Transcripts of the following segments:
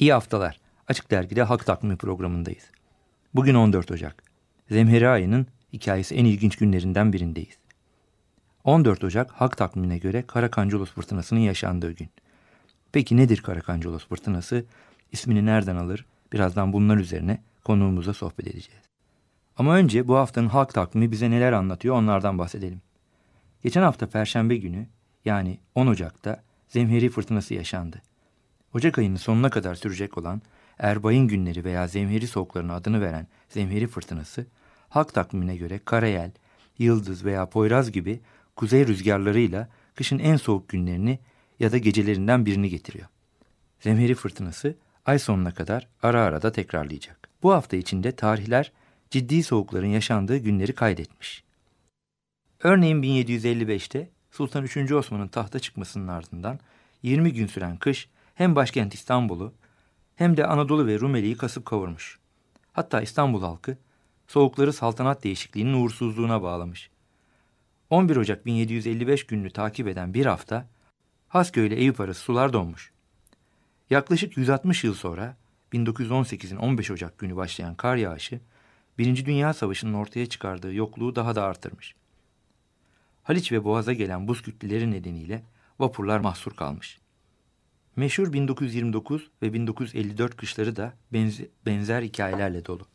İyi haftalar. Açık Dergi'de Halk Takvimi programındayız. Bugün 14 Ocak. Zemheri ayının hikayesi en ilginç günlerinden birindeyiz. 14 Ocak Halk Takvimine göre Karakancolos fırtınasının yaşandığı gün. Peki nedir Karakancolos fırtınası? İsmini nereden alır? Birazdan bunlar üzerine konuğumuzla sohbet edeceğiz. Ama önce bu haftanın halk takvimi bize neler anlatıyor onlardan bahsedelim. Geçen hafta Perşembe günü yani 10 Ocak'ta Zemheri fırtınası yaşandı. Ocak ayının sonuna kadar sürecek olan Erbay'ın günleri veya Zemheri soğuklarına adını veren Zemheri fırtınası, halk takvimine göre Karayel, Yıldız veya Poyraz gibi kuzey rüzgarlarıyla kışın en soğuk günlerini ya da gecelerinden birini getiriyor. Zemheri fırtınası ay sonuna kadar ara ara da tekrarlayacak. Bu hafta içinde tarihler ciddi soğukların yaşandığı günleri kaydetmiş. Örneğin 1755'te Sultan 3. Osman'ın tahta çıkmasının ardından 20 gün süren kış hem başkent İstanbul'u hem de Anadolu ve Rumeli'yi kasıp kavurmuş. Hatta İstanbul halkı soğukları saltanat değişikliğinin uğursuzluğuna bağlamış. 11 Ocak 1755 gününü takip eden bir hafta Hasköy ile Eyüp arası sular donmuş. Yaklaşık 160 yıl sonra 1918'in 15 Ocak günü başlayan kar yağışı Birinci Dünya Savaşı'nın ortaya çıkardığı yokluğu daha da artırmış. Haliç ve Boğaz'a gelen buz kütleleri nedeniyle vapurlar mahsur kalmış. Meşhur 1929 ve 1954 kışları da benzer, benzer hikayelerle dolu.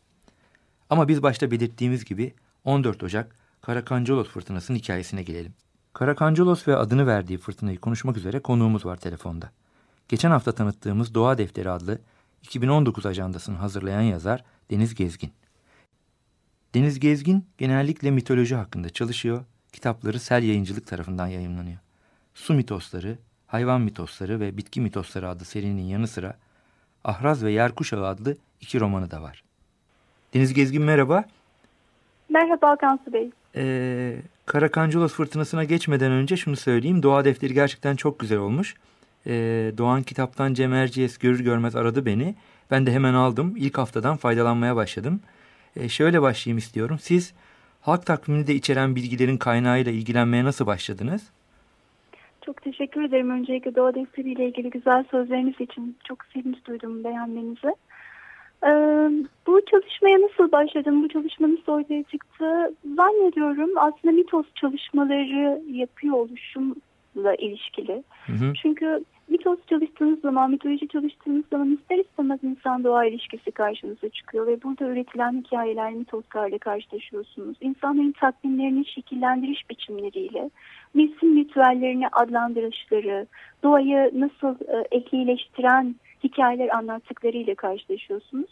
Ama biz başta belirttiğimiz gibi 14 Ocak Karakancolos fırtınasının hikayesine gelelim. Karakancolos ve adını verdiği fırtınayı konuşmak üzere konuğumuz var telefonda. Geçen hafta tanıttığımız Doğa Defteri adlı 2019 ajandasını hazırlayan yazar Deniz Gezgin. Deniz Gezgin genellikle mitoloji hakkında çalışıyor, kitapları Sel Yayıncılık tarafından yayımlanıyor. Su mitosları, hayvan mitosları ve bitki mitosları adlı serinin yanı sıra Ahraz ve Yer Kuşağı adlı iki romanı da var. Deniz Gezgin merhaba. Merhaba Kansu Bey. Ee, Karakancolos fırtınasına geçmeden önce şunu söyleyeyim. Doğa defteri gerçekten çok güzel olmuş. Ee, Doğan kitaptan Cem Erciyes görür görmez aradı beni. Ben de hemen aldım. İlk haftadan faydalanmaya başladım. Ee, şöyle başlayayım istiyorum. Siz halk takvimini de içeren bilgilerin kaynağıyla ilgilenmeye nasıl başladınız? Çok teşekkür ederim öncelikle Doğa Defteri ile ilgili güzel sözleriniz için. Çok sevinç duydum beğenmenizi. Ee, bu çalışmaya nasıl başladım, bu çalışma nasıl ortaya çıktı zannediyorum aslında mitos çalışmaları yapıyor oluşumla ilişkili. Hı hı. Çünkü mitos çalıştığınız zaman, mitoloji çalıştığınız zaman ister istemez insan doğa ilişkisi karşınıza çıkıyor ve burada üretilen hikayeler mitoslarla karşılaşıyorsunuz. İnsanların takvimlerini şekillendiriş biçimleriyle, mevsim ritüellerini adlandırışları, doğayı nasıl e, ehlileştiren hikayeler anlattıklarıyla karşılaşıyorsunuz.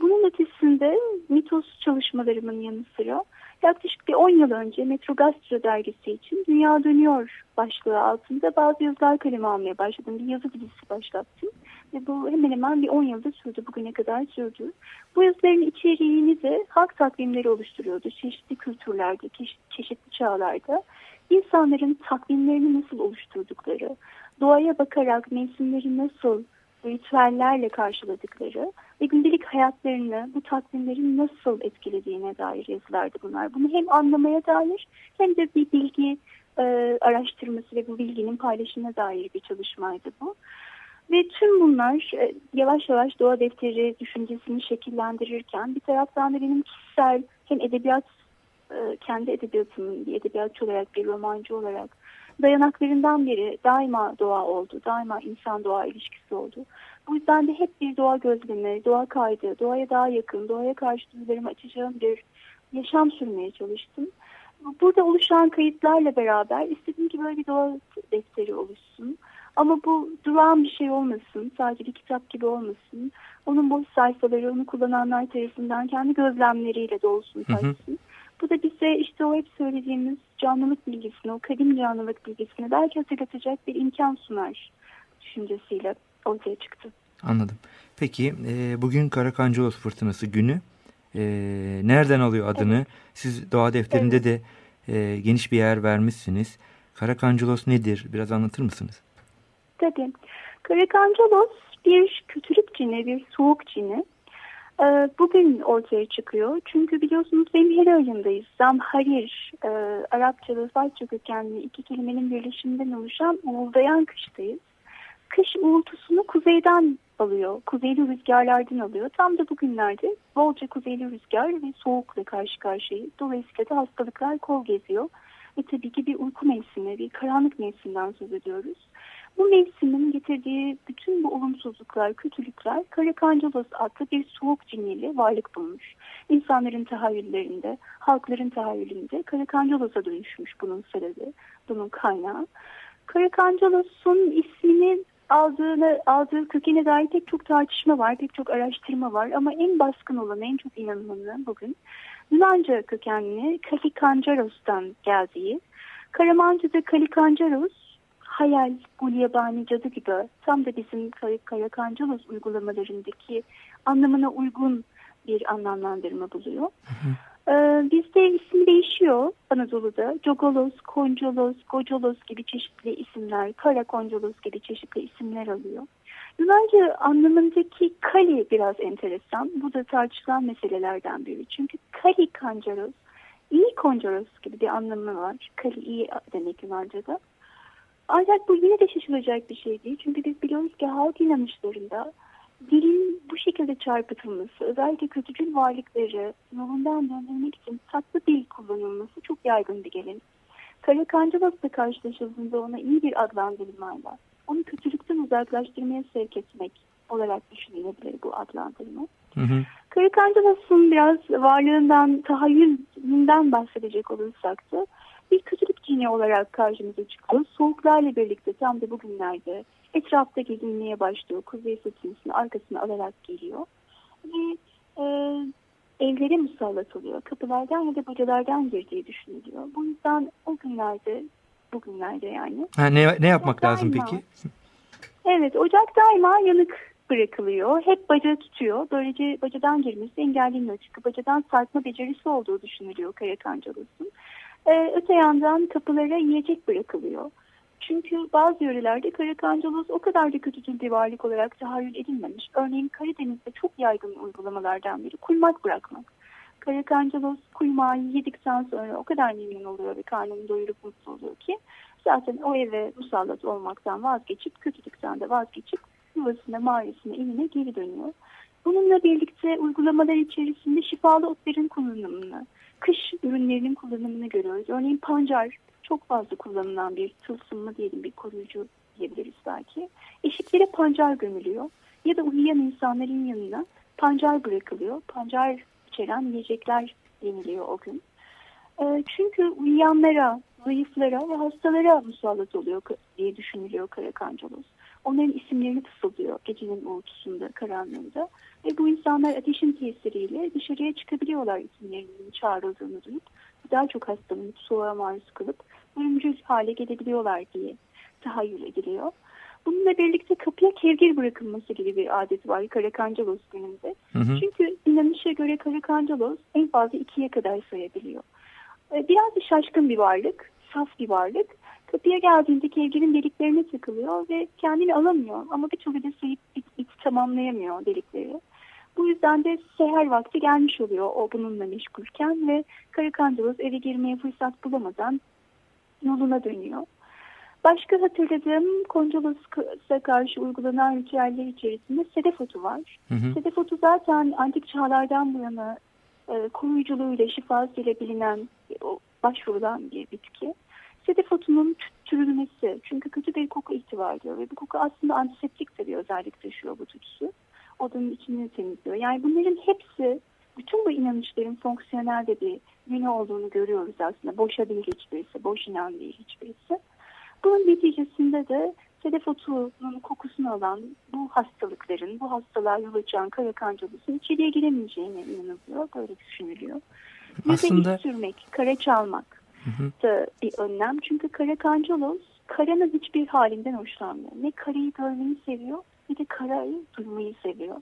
Bunun ötesinde mitos çalışmalarımın yanı sıra yaklaşık bir 10 yıl önce Metro Gastro dergisi için Dünya Dönüyor başlığı altında bazı yazılar kaleme almaya başladım. Bir yazı dizisi başlattım. Ve bu hemen hemen bir 10 yılda sürdü. Bugüne kadar sürdü. Bu yazıların içeriğini de halk takvimleri oluşturuyordu. Çeşitli kültürlerde, çeşitli çağlarda insanların takvimlerini nasıl oluşturdukları, doğaya bakarak mevsimleri nasıl ritüellerle karşıladıkları ve gündelik hayatlarını bu takvimlerin nasıl etkilediğine dair yazılardı bunlar. Bunu hem anlamaya dair hem de bir bilgi e, araştırması ve bu bilginin paylaşımına dair bir çalışmaydı bu. Ve tüm bunlar e, yavaş yavaş doğa defteri düşüncesini şekillendirirken bir taraftan da benim kişisel hem edebiyat e, kendi edebiyatımın bir edebiyatçı olarak bir romancı olarak dayanaklarından biri daima doğa oldu. Daima insan doğa ilişkisi oldu. Bu yüzden de hep bir doğa gözlemi, doğa kaydı, doğaya daha yakın, doğaya karşı duygularımı açacağım bir yaşam sürmeye çalıştım. Burada oluşan kayıtlarla beraber istedim ki böyle bir doğa defteri oluşsun. Ama bu durağan bir şey olmasın, sadece bir kitap gibi olmasın. Onun boş sayfaları, onu kullananlar tarafından kendi gözlemleriyle dolsun, taşsın. Bu da bize işte o hep söylediğimiz canlılık bilgisini, o kadim canlılık bilgisini belki hatırlatacak bir imkan sunar düşüncesiyle ortaya çıktı. Anladım. Peki e, bugün Karakancalos fırtınası günü. E, nereden alıyor adını? Evet. Siz doğa defterinde evet. de e, geniş bir yer vermişsiniz. Karakancalos nedir? Biraz anlatır mısınız? Tabii. Karakancalos bir kötülük cini, bir soğuk cini. Ee, bugün ortaya çıkıyor. Çünkü biliyorsunuz Zemheri ayındayız. Zamharir, e, Arapça ve Farsça kökenli iki kelimenin birleşiminden oluşan uğuldayan kıştayız. Kış uğultusunu kuzeyden alıyor. Kuzeyli rüzgarlardan alıyor. Tam da bugünlerde bolca kuzeyli rüzgar ve soğukla karşı karşıyayız. Dolayısıyla da hastalıklar kol geziyor. Ve tabii ki bir uyku mevsimi, bir karanlık mevsimden söz ediyoruz. Bu mevsimin getirdiği bütün bu olumsuzluklar, kötülükler Karakancalos adlı bir soğuk cinniyle varlık bulmuş. İnsanların tahayyüllerinde, halkların tahayyülünde Karakancelos'a dönüşmüş bunun sebebi, bunun kaynağı. Karakancelos'un ismini aldığını, aldığı kökene dair pek çok tartışma var, pek çok araştırma var ama en baskın olan, en çok inanılanı bugün Yunanca kökenli Kalikancaros'tan geldiği. Karamanca'da Kalikancaros hayal, gulyabani cadı gibi tam da bizim Karakancalos uygulamalarındaki anlamına uygun bir anlamlandırma buluyor. Hı hı. Ee, bizde ismi değişiyor Anadolu'da. Jogolos, Koncolos, Gocolos gibi çeşitli isimler, Kara Koncolos gibi çeşitli isimler alıyor. Yunanca anlamındaki Kali biraz enteresan. Bu da tartışılan meselelerden biri. Çünkü Kali Kancaros, iyi Koncaros gibi bir anlamı var. Kali iyi demek Yunanca'da. Ancak bu yine de şaşılacak bir şey değil. Çünkü biz biliyoruz ki halk inanışlarında dilin bu şekilde çarpıtılması, özellikle kötücül varlıkları yolundan döndürmek için tatlı dil kullanılması çok yaygın bir gelenek. Karakancalas'la karşılaşıldığında ona iyi bir adlandırmayla onu kötülükten uzaklaştırmaya sevk etmek olarak düşünülebilir bu adlandırma. Hı hı. Karakancalas'ın biraz varlığından, tahayyülünden bahsedecek olursak da bir kötülük cini olarak karşımıza çıkıyor. Soğuklarla birlikte tam da bugünlerde etrafta gezinmeye başlıyor. Kuzey sırtımızın arkasını alarak geliyor. Ve e, evlere musallat oluyor. Kapılardan ya da bacalardan girdiği düşünülüyor. Bu yüzden o günlerde, bugünlerde yani. Ha, ne, ne yapmak ocak lazım daima, peki? Evet, ocak daima yanık bırakılıyor. Hep bacağı tutuyor. Böylece bacadan girmesi engelleniyor. Çünkü bacadan sarkma becerisi olduğu düşünülüyor Karakancalı'sın. Ee, öte yandan kapılara yiyecek bırakılıyor. Çünkü bazı yörelerde Karakancalos o kadar da kötücül bir varlık olarak tahayyül edilmemiş. Örneğin Karadeniz'de çok yaygın uygulamalardan biri kuymak bırakmak. Karakancalos kuymağı yedikten sonra o kadar memnun oluyor ve karnını doyurup mutlu oluyor ki zaten o eve musallat olmaktan vazgeçip kötülükten de vazgeçip yuvasına, mağarasına, evine geri dönüyor. Bununla birlikte uygulamalar içerisinde şifalı otların kullanımını, kış ürünlerinin kullanımını görüyoruz. Örneğin pancar çok fazla kullanılan bir tılsımlı diyelim bir koruyucu diyebiliriz belki. Eşiklere pancar gömülüyor ya da uyuyan insanların yanına pancar bırakılıyor. Pancar içeren yiyecekler yeniliyor o gün. E, çünkü uyuyanlara, zayıflara ve hastalara musallat oluyor diye düşünülüyor Karakancalos. Onların isimlerini fısıldıyor gecenin uğultusunda, karanlığında. Ve bu insanlar ateşin tesiriyle dışarıya çıkabiliyorlar isimlerinin çağrıldığını duyup daha çok hastalanıp soğuğa maruz kalıp ölümcül hale gelebiliyorlar diye tahayyül ediliyor. Bununla birlikte kapıya kevgir bırakılması gibi bir adet var Karakancalos gününde. Hı hı. Çünkü inanışa göre Karakancalos en fazla ikiye kadar sayabiliyor. Ee, biraz da şaşkın bir varlık, saf bir varlık. Kapıya geldiğinde kevgirin deliklerine tıkılıyor ve kendini alamıyor. Ama bir türlü de sayıp it, it tamamlayamıyor delikleri. Bu yüzden de seher vakti gelmiş oluyor o bununla meşgulken ve Karakancalos eve girmeye fırsat bulamadan yoluna dönüyor. Başka hatırladığım Koncolos'a karşı uygulanan ritüeller içerisinde sedef otu var. Hı hı. Sedef otu zaten antik çağlardan bu yana e, koruyuculuğuyla şifasıyla bilinen, başvurulan bir bitki. Sedef otunun çürülmesi çünkü kötü bir koku ihtiva ediyor ve bu koku aslında antiseptik de bir özellik taşıyor bu tütsü. Odanın içini temizliyor. Yani bunların hepsi bütün bu inanışların fonksiyonel de bir yönü olduğunu görüyoruz aslında. Boşa değil hiçbirisi, boş inan değil hiçbirisi. Bunun neticesinde de sedef otunun kokusunu alan bu hastalıkların, bu hastalığa yol açan kara kancalısının içeriye giremeyeceğine inanılıyor. Böyle düşünülüyor. Aslında... Yüze sürmek, kara çalmak da bir önlem. Çünkü kara kancalos karanın hiçbir halinden hoşlanmıyor. Ne karayı görmeyi seviyor bir de karayı duymayı seviyor.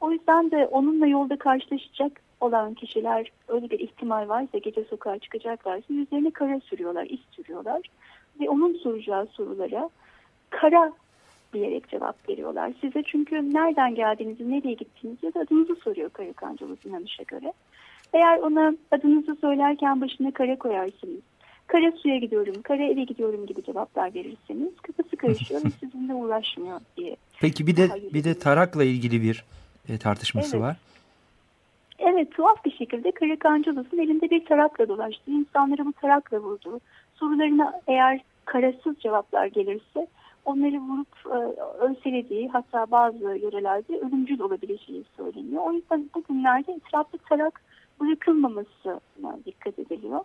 O yüzden de onunla yolda karşılaşacak olan kişiler öyle bir ihtimal varsa gece sokağa çıkacaklarsa yüzlerine kara sürüyorlar, iz sürüyorlar. Ve onun soracağı sorulara kara diyerek cevap veriyorlar size. Çünkü nereden geldiğinizi, nereye gittiğinizi ya da adınızı soruyor Kara Kancalız inanışa göre. Eğer ona adınızı söylerken başına kara koyarsınız. Kara suya gidiyorum, kara eve gidiyorum gibi cevaplar verirseniz kafası karışıyor ve sizinle uğraşmıyor diye. Peki bir de bir de tarakla ilgili bir e, tartışması evet. var. Evet tuhaf bir şekilde Karakancalı'sın elinde bir tarakla dolaştı. İnsanlara bu tarakla vurdu. Sorularına eğer karasız cevaplar gelirse onları vurup e, ölselediği hatta bazı yörelerde ölümcül olabileceği söyleniyor. O yüzden bugünlerde etrafta tarak bırakılmamasına dikkat ediliyor.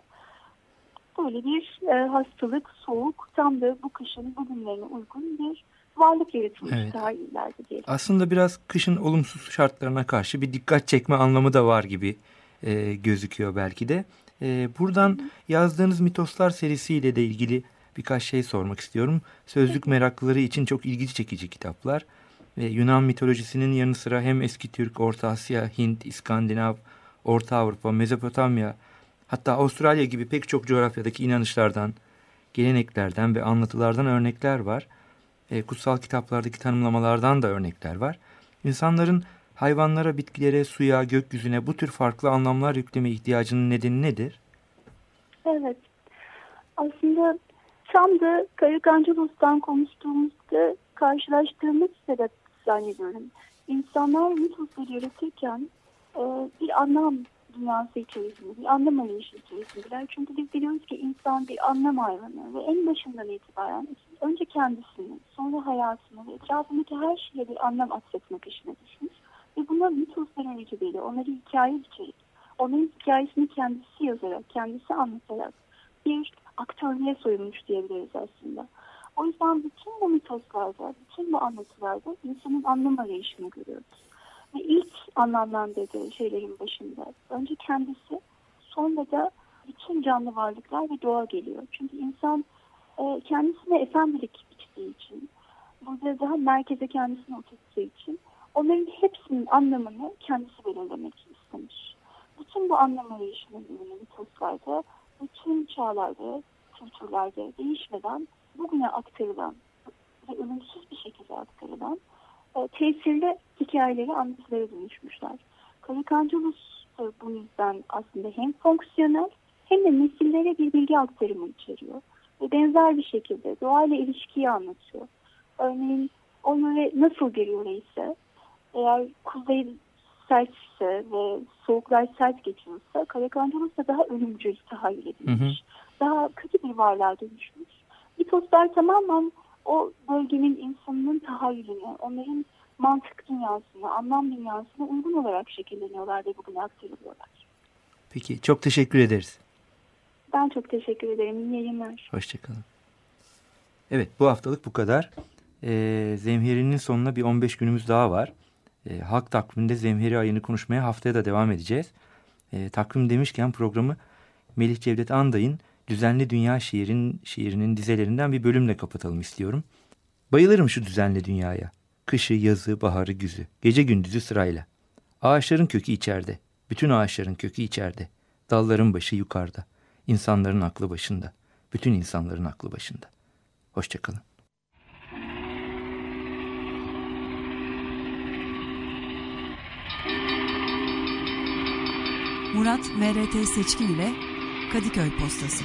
Böyle bir e, hastalık, soğuk tam da bu kışın bugünlerine uygun bir varlık yaratılmış Evet. tarihlerde diyelim. Aslında biraz kışın olumsuz şartlarına karşı bir dikkat çekme anlamı da var gibi e, gözüküyor belki de. E, buradan yazdığınız mitoslar serisiyle de ilgili birkaç şey sormak istiyorum. Sözlük meraklıları için çok ilgi çekici kitaplar. Ve Yunan mitolojisinin yanı sıra hem eski Türk, Orta Asya, Hint, İskandinav, Orta Avrupa, Mezopotamya hatta Avustralya gibi pek çok coğrafyadaki inanışlardan, geleneklerden ve anlatılardan örnekler var. E, kutsal kitaplardaki tanımlamalardan da örnekler var. İnsanların hayvanlara, bitkilere, suya, gökyüzüne bu tür farklı anlamlar yükleme ihtiyacının nedeni nedir? Evet. Aslında tam da Karakancalus'tan konuştuğumuzda karşılaştığımız sebep zannediyorum. İnsanlar mitosları yaratırken e, bir anlam dünyası içerisinde, bir anlam arayışı içerisindeler. Çünkü biz biliyoruz ki insan bir anlam hayvanı ve en başından itibaren önce kendisini, sonra hayatını ve etrafındaki her şeye bir anlam atfetme peşine düşmüş. Ve buna mitoslar aracılığıyla onları hikaye içerik, onların hikayesini kendisi yazarak, kendisi anlatarak bir aktörlüğe soyulmuş diyebiliriz aslında. O yüzden bütün bu mitoslarda, bütün bu anlatılarda insanın anlam arayışını görüyoruz. İlk anlamlandırdığı şeylerin başında önce kendisi, sonra da bütün canlı varlıklar ve doğa geliyor. Çünkü insan e, kendisine efendilik biçtiği için, burada daha merkeze kendisini oturttuğu için onların hepsinin anlamını kendisi belirlemek istemiş. Bütün bu anlam arayışının ürünü mitoslarda, bütün çağlarda, kültürlerde değişmeden bugüne aktarılan ve ölümsüz bir şekilde aktarılan e, tesirli hikayeleri anlatılara dönüşmüşler. Karakanculus da bu yüzden aslında hem fonksiyonel hem de nesillere bir bilgi aktarımı içeriyor. Ve benzer bir şekilde doğayla ilişkiyi anlatıyor. Örneğin o yöre nasıl yöre ise eğer kuzey sertse ve soğuklar sert geçiyorsa Karakanculus da daha ölümcül tahayyül edilmiş. Hı hı. Daha kötü bir varlığa dönüşmüş. Mitoslar tamamen o bölgenin insanının tahayyülünü, onların mantık dünyasına, anlam dünyasına uygun olarak şekilleniyorlar ve bugüne aktarılıyorlar. Peki çok teşekkür ederiz. Ben çok teşekkür ederim. İyi yayınlar. Hoşçakalın. Evet bu haftalık bu kadar. Ee, Zemheri'nin sonuna bir 15 günümüz daha var. Ee, halk takviminde Zemheri ayını konuşmaya haftaya da devam edeceğiz. Ee, takvim demişken programı Melih Cevdet Anday'ın Düzenli Dünya şiirin, şiirinin dizelerinden bir bölümle kapatalım istiyorum. Bayılırım şu düzenli dünyaya. Kışı, yazı, baharı, güzü. Gece gündüzü sırayla. Ağaçların kökü içeride. Bütün ağaçların kökü içeride. Dalların başı yukarıda. İnsanların aklı başında. Bütün insanların aklı başında. Hoşçakalın. Murat MRT Seçkin ile Kadıköy Postası.